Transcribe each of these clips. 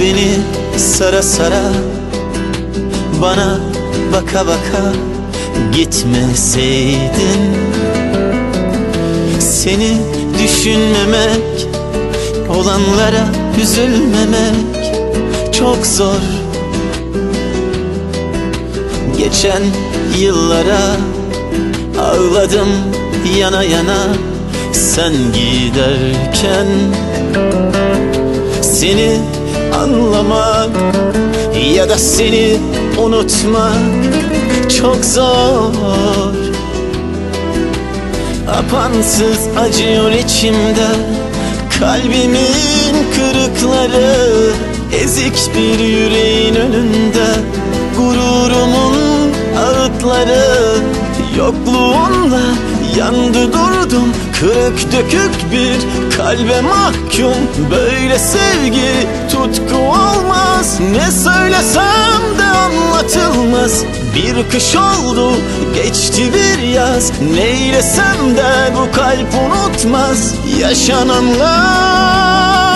Beni sara sara Bana baka baka Gitmeseydin. Seni düşünmemek Olanlara üzülmemek Çok zor. Geçen yıllara Ağladım yana yana Sen giderken. Seni anlamak Ya da seni unutmak Çok zor. Apansız acıyor içimde Kalbimin kırıkları Ezik bir yüreğin önünde Gururumun ağıtları Yokluğunla yandı durdum Kırık dökük bir kalbe mahkum. Böyle sevgi tutku olmaz. Ne söylesem de anlatılmaz. Bir kış oldu geçti bir yaz. Neylesem de bu kalp unutmaz. Yaşananlar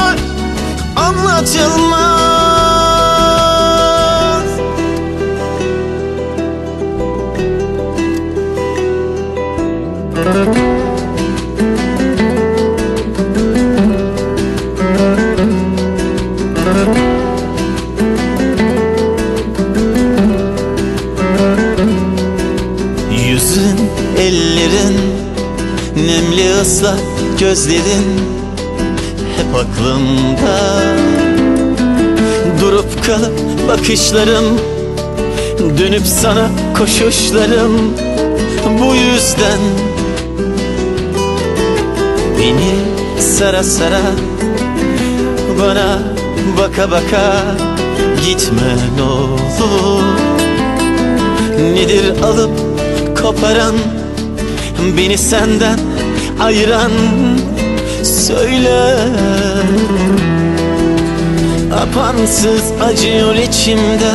Yüzün, ellerin, nemli ıslak gözlerin hep aklımda. Durup kalıp bakışlarım, dönüp sana koşuşlarım. Bu yüzden beni sara sara bana baka baka gitme ne olur. Nedir alıp koparan Beni senden ayıran Söyle. Apansız acıyor içimde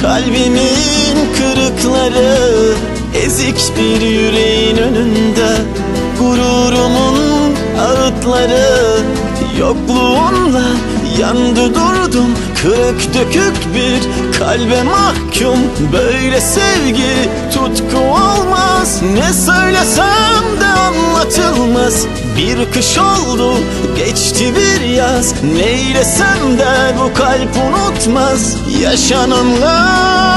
Kalbimin kırıkları Ezik bir yüreğin önünde ağıtları Yokluğunla yandı durdum Kırık dökük bir kalbe mahkum. Böyle sevgi tutku olmaz. Ne söylesem de anlatılmaz. Bir kış oldu geçti bir yaz. Neylesem de bu kalp unutmaz. Yaşananlar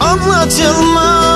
anlatılmaz